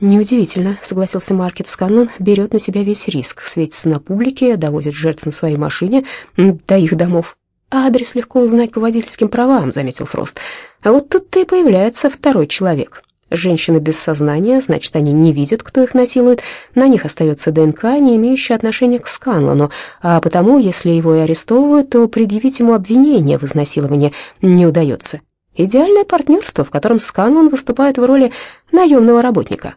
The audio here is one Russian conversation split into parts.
«Неудивительно», — согласился Маркет. «Сканлан берет на себя весь риск, светится на публике, довозит жертв на своей машине до их домов». «Адрес легко узнать по водительским правам», — заметил Фрост. «А вот тут-то и появляется второй человек. Женщины без сознания, значит, они не видят, кто их насилует. На них остается ДНК, не имеющая отношения к Сканлану, а потому, если его и арестовывают, то предъявить ему обвинение в изнасиловании не удается. Идеальное партнерство, в котором Сканлан выступает в роли наемного работника.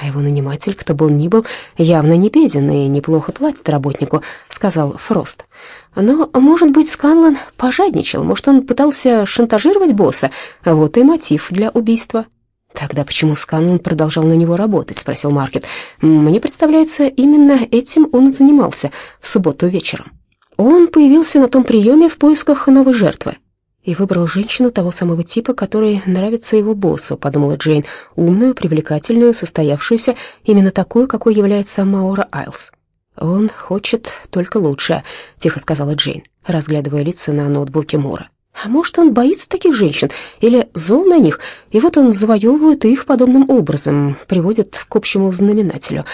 А его наниматель, кто он ни был, явно не беден и неплохо платит работнику, сказал Фрост. Но, может быть, Сканлан пожадничал, может, он пытался шантажировать босса, вот и мотив для убийства. «Тогда почему Сканлан продолжал на него работать?» — спросил Маркет. «Мне представляется, именно этим он занимался в субботу вечером. Он появился на том приеме в поисках новой жертвы и выбрал женщину того самого типа, который нравится его боссу», — подумала Джейн, умную, привлекательную, состоявшуюся, именно такой, какой является Маура Айлс. «Он хочет только лучше», — тихо сказала Джейн, разглядывая лица на ноутбуке Мура. А может, он боится таких женщин или зол на них, и вот он завоевывает их подобным образом, приводит к общему знаменателю.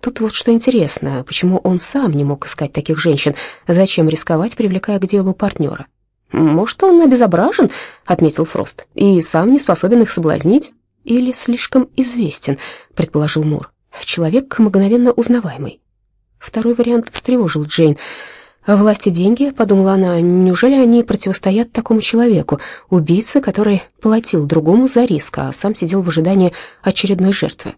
Тут вот что интересно, почему он сам не мог искать таких женщин, зачем рисковать, привлекая к делу партнера? «Может, он обезображен», — отметил Фрост, «и сам не способен их соблазнить?» «Или слишком известен», — предположил Мур. «Человек мгновенно узнаваемый». Второй вариант встревожил Джейн. А власти деньги, подумала она, неужели они противостоят такому человеку, убийце, который платил другому за риск, а сам сидел в ожидании очередной жертвы?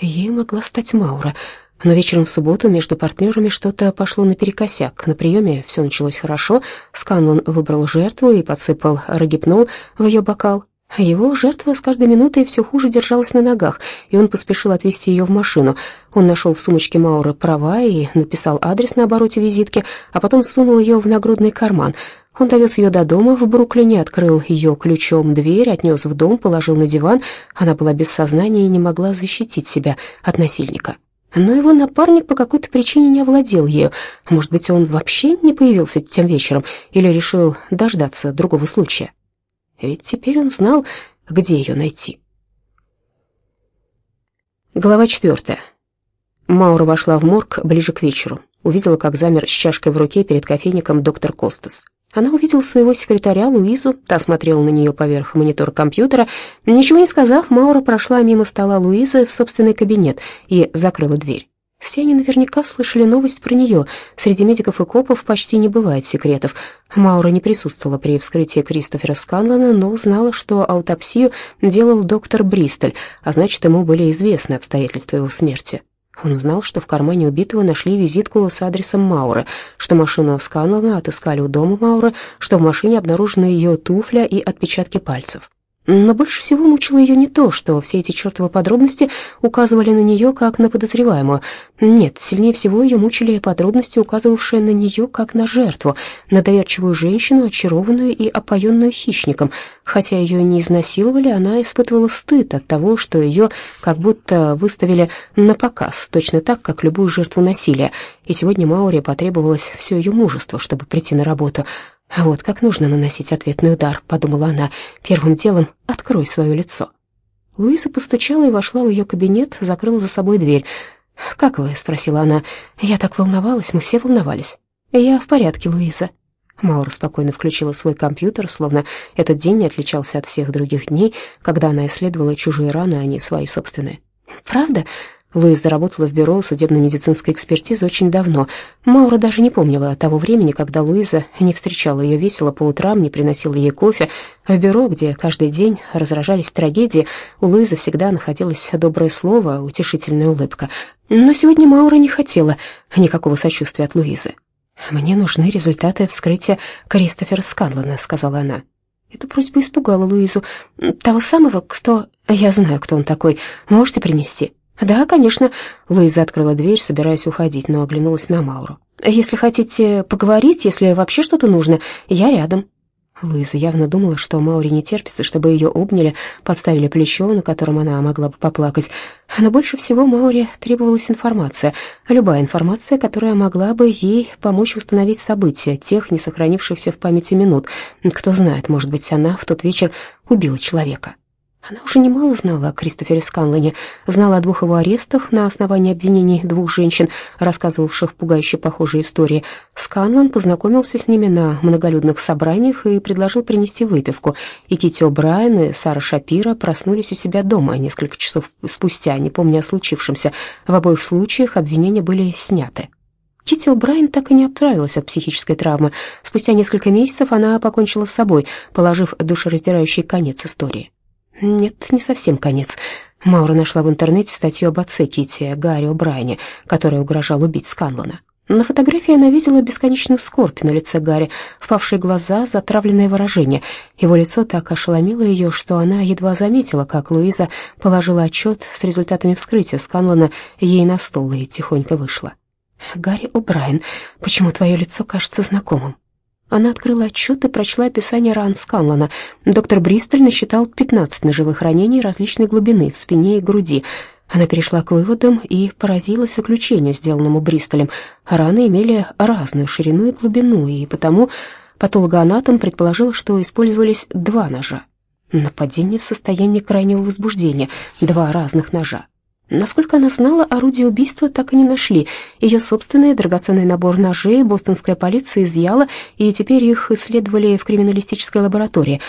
Ей могла стать Маура, но вечером в субботу между партнерами что-то пошло наперекосяк. На приеме все началось хорошо, Сканлон выбрал жертву и подсыпал рогипнол в ее бокал. Его жертва с каждой минутой все хуже держалась на ногах, и он поспешил отвезти ее в машину. Он нашел в сумочке Мауры права и написал адрес на обороте визитки, а потом сунул ее в нагрудный карман. Он довез ее до дома в Бруклине, открыл ее ключом дверь, отнес в дом, положил на диван. Она была без сознания и не могла защитить себя от насильника. Но его напарник по какой-то причине не овладел ею. Может быть, он вообще не появился тем вечером или решил дождаться другого случая. Ведь теперь он знал, где ее найти. Глава четвертая. Маура вошла в морг ближе к вечеру. Увидела, как замер с чашкой в руке перед кофейником доктор Костас. Она увидела своего секретаря Луизу, та смотрела на нее поверх монитора компьютера. Ничего не сказав, Маура прошла мимо стола Луизы в собственный кабинет и закрыла дверь. Все они наверняка слышали новость про нее. Среди медиков и копов почти не бывает секретов. Маура не присутствовала при вскрытии Кристофера Сканлана, но знала, что аутопсию делал доктор Бристоль, а значит, ему были известны обстоятельства его смерти. Он знал, что в кармане убитого нашли визитку с адресом Мауры, что машину Сканлана отыскали у дома Мауры, что в машине обнаружены ее туфля и отпечатки пальцев. Но больше всего мучило ее не то, что все эти чертовы подробности указывали на нее как на подозреваемую. Нет, сильнее всего ее мучили подробности, указывавшие на нее как на жертву, на доверчивую женщину, очарованную и опоенную хищником. Хотя ее не изнасиловали, она испытывала стыд от того, что ее как будто выставили на показ, точно так, как любую жертву насилия. И сегодня Мауре потребовалось все ее мужество, чтобы прийти на работу. А вот как нужно наносить ответный удар, подумала она. Первым делом открой свое лицо. Луиза постучала и вошла в ее кабинет, закрыла за собой дверь. «Как вы?» — спросила она. «Я так волновалась, мы все волновались». «Я в порядке, Луиза». Маура спокойно включила свой компьютер, словно этот день не отличался от всех других дней, когда она исследовала чужие раны, а не свои собственные. «Правда?» Луиза работала в бюро судебно-медицинской экспертизы очень давно. Маура даже не помнила того времени, когда Луиза не встречала ее весело по утрам, не приносила ей кофе. В бюро, где каждый день разражались трагедии, у Луизы всегда находилось доброе слово, утешительная улыбка. Но сегодня Маура не хотела никакого сочувствия от Луизы. «Мне нужны результаты вскрытия Кристофера Сканлана», — сказала она. Эта просьба испугала Луизу. «Того самого, кто... Я знаю, кто он такой. Можете принести?» «Да, конечно». Луиза открыла дверь, собираясь уходить, но оглянулась на Мауру. «Если хотите поговорить, если вообще что-то нужно, я рядом». Луиза явно думала, что Мауре не терпится, чтобы ее обняли, подставили плечо, на котором она могла бы поплакать. Но больше всего Мауре требовалась информация, любая информация, которая могла бы ей помочь восстановить события, тех, не сохранившихся в памяти минут. Кто знает, может быть, она в тот вечер убила человека. Она уже немало знала о Кристофере Сканлоне, знала о двух его арестах на основании обвинений двух женщин, рассказывавших пугающе похожие истории. Сканлон познакомился с ними на многолюдных собраниях и предложил принести выпивку. И Кити О'Брайен и Сара Шапира проснулись у себя дома несколько часов спустя, не помня о случившемся. В обоих случаях обвинения были сняты. Кити О'Брайен так и не оправилась от психической травмы. Спустя несколько месяцев она покончила с собой, положив душераздирающий конец истории. Нет, не совсем конец. Маура нашла в интернете статью об отце Кити, Гарри О'Брайне, который угрожал убить Сканлона. На фотографии она видела бесконечную скорбь на лице Гарри, впавшие глаза, затравленное выражение. Его лицо так ошеломило ее, что она едва заметила, как Луиза положила отчет с результатами вскрытия Сканлона ей на стол и тихонько вышла. «Гарри О'Брайен, почему твое лицо кажется знакомым?» Она открыла отчет и прочла описание ран Сканлона. Доктор Бристоль насчитал 15 ножевых ранений различной глубины в спине и груди. Она перешла к выводам и поразилась заключению, сделанному Бристолем. Раны имели разную ширину и глубину, и потому патологоанатом предположил, что использовались два ножа. Нападение в состоянии крайнего возбуждения, два разных ножа. Насколько она знала, орудие убийства так и не нашли. Ее собственный драгоценный набор ножей бостонская полиция изъяла, и теперь их исследовали в криминалистической лаборатории.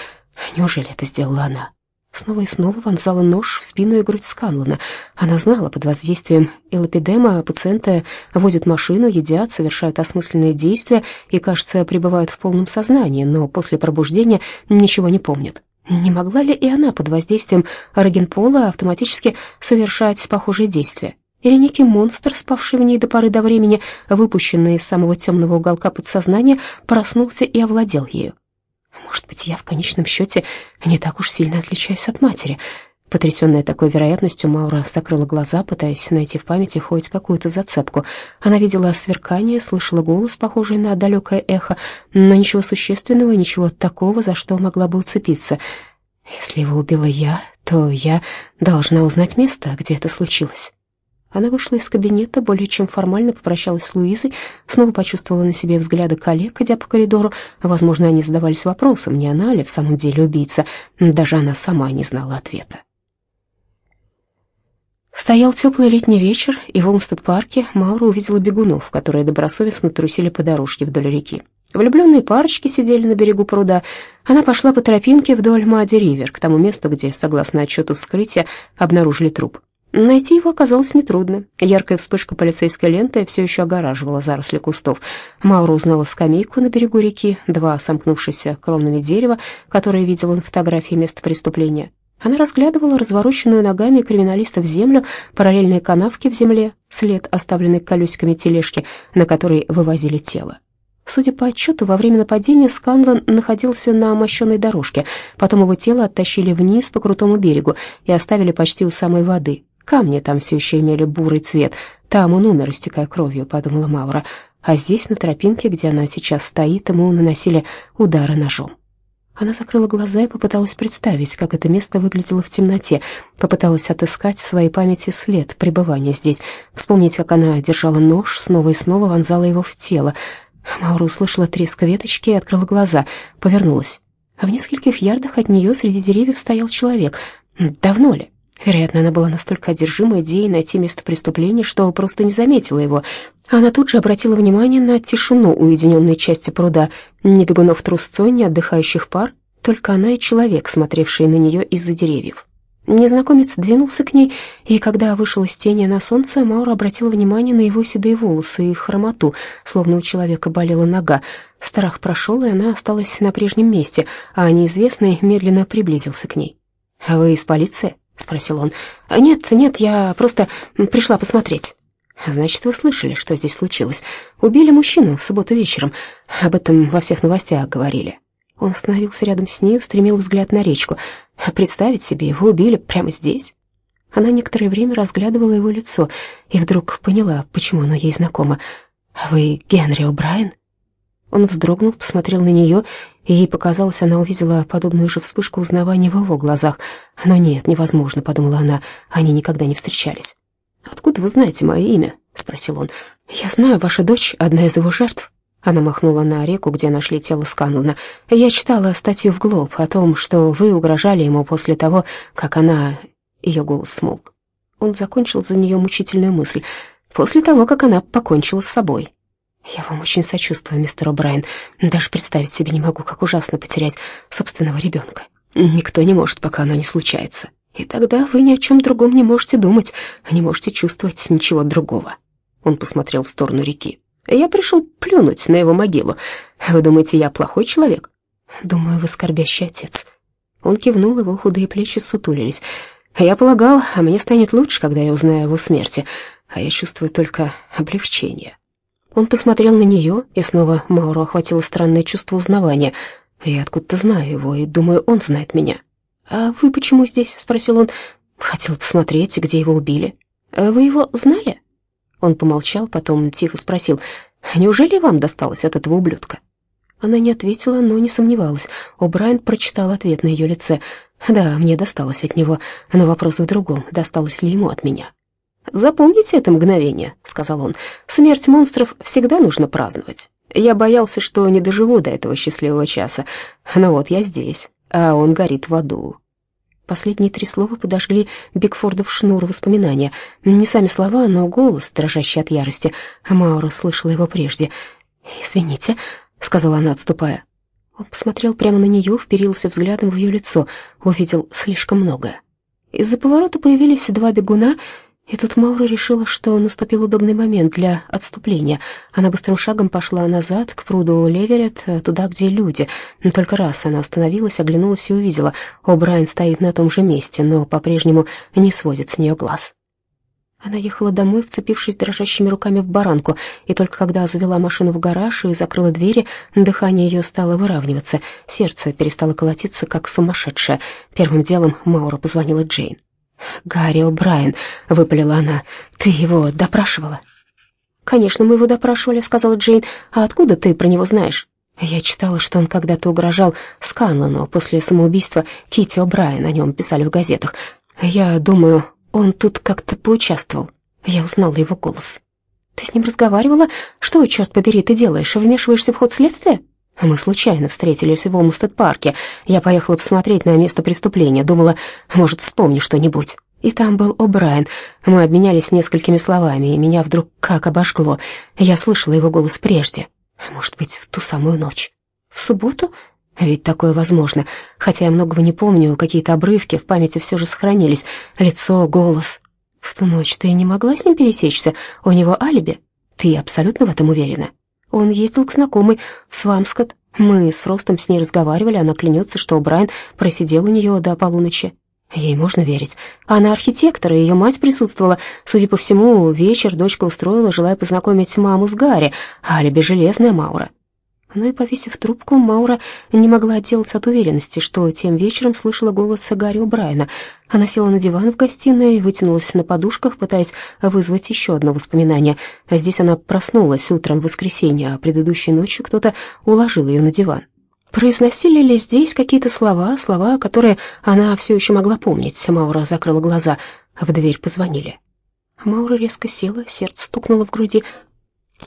Неужели это сделала она? Снова и снова вонзала нож в спину и грудь Сканлона. Она знала, под воздействием элопидема пациенты водят машину, едят, совершают осмысленные действия и, кажется, пребывают в полном сознании, но после пробуждения ничего не помнят. Не могла ли и она под воздействием Рогенпола автоматически совершать похожие действия? Или некий монстр, спавший в ней до поры до времени, выпущенный из самого темного уголка подсознания, проснулся и овладел ею? Может быть, я в конечном счете не так уж сильно отличаюсь от матери. Потрясенная такой вероятностью, Маура закрыла глаза, пытаясь найти в памяти хоть какую-то зацепку. Она видела сверкание, слышала голос, похожий на далекое эхо, но ничего существенного, ничего такого, за что могла бы уцепиться. Если его убила я, то я должна узнать место, где это случилось. Она вышла из кабинета, более чем формально попрощалась с Луизой, снова почувствовала на себе взгляды коллег, идя по коридору. Возможно, они задавались вопросом, не она ли в самом деле убийца. Даже она сама не знала ответа. Стоял теплый летний вечер, и в Олмстед-парке Маура увидела бегунов, которые добросовестно трусили по дорожке вдоль реки. Влюбленные парочки сидели на берегу пруда. Она пошла по тропинке вдоль Мади-Ривер, к тому месту, где, согласно отчету вскрытия, обнаружили труп. Найти его оказалось нетрудно. Яркая вспышка полицейской ленты все еще огораживала заросли кустов. Маура узнала скамейку на берегу реки, два сомкнувшиеся кромными дерева, которые видела на фотографии места преступления. Она разглядывала развороченную ногами криминалистов землю, параллельные канавки в земле, след, оставленный колесиками тележки, на которой вывозили тело. Судя по отчету, во время нападения Сканлан находился на мощенной дорожке. Потом его тело оттащили вниз по крутому берегу и оставили почти у самой воды. Камни там все еще имели бурый цвет. Там он умер, истекая кровью, подумала Маура. А здесь, на тропинке, где она сейчас стоит, ему наносили удары ножом. Она закрыла глаза и попыталась представить, как это место выглядело в темноте, попыталась отыскать в своей памяти след пребывания здесь, вспомнить, как она держала нож, снова и снова вонзала его в тело. Маура услышала треск веточки и открыла глаза, повернулась. А в нескольких ярдах от нее среди деревьев стоял человек. Давно ли? Вероятно, она была настолько одержима идеей найти место преступления, что просто не заметила его. Она тут же обратила внимание на тишину уединенной части пруда. Ни бегунов трусцой, ни отдыхающих пар, только она и человек, смотревший на нее из-за деревьев. Незнакомец двинулся к ней, и когда вышел из тени на солнце, Маура обратила внимание на его седые волосы и хромоту, словно у человека болела нога. Страх прошел, и она осталась на прежнем месте, а неизвестный медленно приблизился к ней. «А вы из полиции?» — спросил он. «Нет, нет, я просто пришла посмотреть». «Значит, вы слышали, что здесь случилось? Убили мужчину в субботу вечером. Об этом во всех новостях говорили». Он остановился рядом с ней, устремил взгляд на речку. «Представить себе, его убили прямо здесь?» Она некоторое время разглядывала его лицо и вдруг поняла, почему оно ей знакомо. «Вы Генри О'Брайен?» Он вздрогнул, посмотрел на нее, и ей показалось, она увидела подобную же вспышку узнавания в его глазах. «Но нет, невозможно», — подумала она, — «они никогда не встречались». «Откуда вы знаете мое имя?» — спросил он. «Я знаю, ваша дочь — одна из его жертв». Она махнула на реку, где нашли тело Сканлана. «Я читала статью в Глоб о том, что вы угрожали ему после того, как она...» Ее голос смолк. Он закончил за нее мучительную мысль. «После того, как она покончила с собой». «Я вам очень сочувствую, мистер О'Брайен. Даже представить себе не могу, как ужасно потерять собственного ребенка. Никто не может, пока оно не случается. И тогда вы ни о чем другом не можете думать, не можете чувствовать ничего другого». Он посмотрел в сторону реки. Я пришел плюнуть на его могилу. Вы думаете, я плохой человек? Думаю, вы скорбящий отец. Он кивнул, его худые плечи сутулились. Я полагал, а мне станет лучше, когда я узнаю о его смерти, а я чувствую только облегчение. Он посмотрел на нее, и снова Мауру охватило странное чувство узнавания. Я откуда-то знаю его, и думаю, он знает меня. «А вы почему здесь?» — спросил он. «Хотел посмотреть, где его убили». «Вы его знали?» Он помолчал, потом тихо спросил, «Неужели вам досталось от этого ублюдка?» Она не ответила, но не сомневалась. О'Брайен прочитал ответ на ее лице. «Да, мне досталось от него, но вопрос в другом, досталось ли ему от меня». «Запомните это мгновение», — сказал он. «Смерть монстров всегда нужно праздновать. Я боялся, что не доживу до этого счастливого часа, но вот я здесь, а он горит в аду. Последние три слова подожгли Бигфордов шнур воспоминания. Не сами слова, но голос, дрожащий от ярости. Маура слышала его прежде. «Извините», — сказала она, отступая. Он посмотрел прямо на нее, вперился взглядом в ее лицо, увидел слишком многое. Из-за поворота появились два бегуна — и тут Маура решила, что наступил удобный момент для отступления. Она быстрым шагом пошла назад, к пруду Леверет, туда, где люди. Только раз она остановилась, оглянулась и увидела. О'Брайен стоит на том же месте, но по-прежнему не сводит с нее глаз. Она ехала домой, вцепившись дрожащими руками в баранку, и только когда завела машину в гараж и закрыла двери, дыхание ее стало выравниваться, сердце перестало колотиться, как сумасшедшее. Первым делом Маура позвонила Джейн. «Гарри О'Брайен», — выпалила она, — «ты его допрашивала?» «Конечно, мы его допрашивали», — сказала Джейн. «А откуда ты про него знаешь?» «Я читала, что он когда-то угрожал Сканлану после самоубийства Кити О'Брайен, о нем писали в газетах. Я думаю, он тут как-то поучаствовал. Я узнала его голос». «Ты с ним разговаривала? Что, черт побери, ты делаешь? Вмешиваешься в ход следствия?» Мы случайно встретились в Олмстед-парке. Я поехала посмотреть на место преступления, думала, может, вспомню что-нибудь. И там был О'Брайен. Мы обменялись несколькими словами, и меня вдруг как обожгло. Я слышала его голос прежде. Может быть, в ту самую ночь. В субботу? Ведь такое возможно. Хотя я многого не помню, какие-то обрывки в памяти все же сохранились. Лицо, голос. В ту ночь ты не могла с ним пересечься? У него алиби? Ты абсолютно в этом уверена? Он ездил к знакомой в Свамскот. Мы с Фростом с ней разговаривали, она клянется, что Брайан просидел у нее до полуночи. Ей можно верить. Она архитектор, и ее мать присутствовала. Судя по всему, вечер дочка устроила, желая познакомить маму с Гарри, алиби железная Маура. Но и повесив трубку, Маура не могла отделаться от уверенности, что тем вечером слышала голос Гарри О'Брайена. Она села на диван в гостиной и вытянулась на подушках, пытаясь вызвать еще одно воспоминание. А здесь она проснулась утром в воскресенье, а предыдущей ночью кто-то уложил ее на диван. Произносили ли здесь какие-то слова, слова, которые она все еще могла помнить? Маура закрыла глаза, в дверь позвонили. Маура резко села, сердце стукнуло в груди.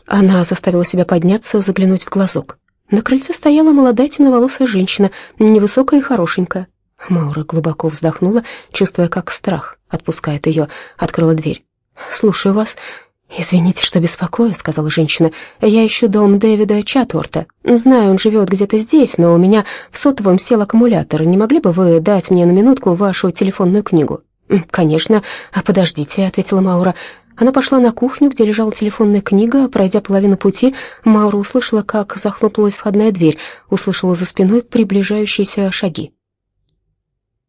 Она заставила себя подняться, заглянуть в глазок. На крыльце стояла молодая темноволосая женщина, невысокая и хорошенькая. Маура глубоко вздохнула, чувствуя, как страх отпускает ее, открыла дверь. «Слушаю вас». «Извините, что беспокою», — сказала женщина. «Я ищу дом Дэвида Чатворта. Знаю, он живет где-то здесь, но у меня в сотовом сел аккумулятор. Не могли бы вы дать мне на минутку вашу телефонную книгу?» «Конечно. А подождите», — ответила Маура. Она пошла на кухню, где лежала телефонная книга. Пройдя половину пути, Маура услышала, как захлопнулась входная дверь, услышала за спиной приближающиеся шаги.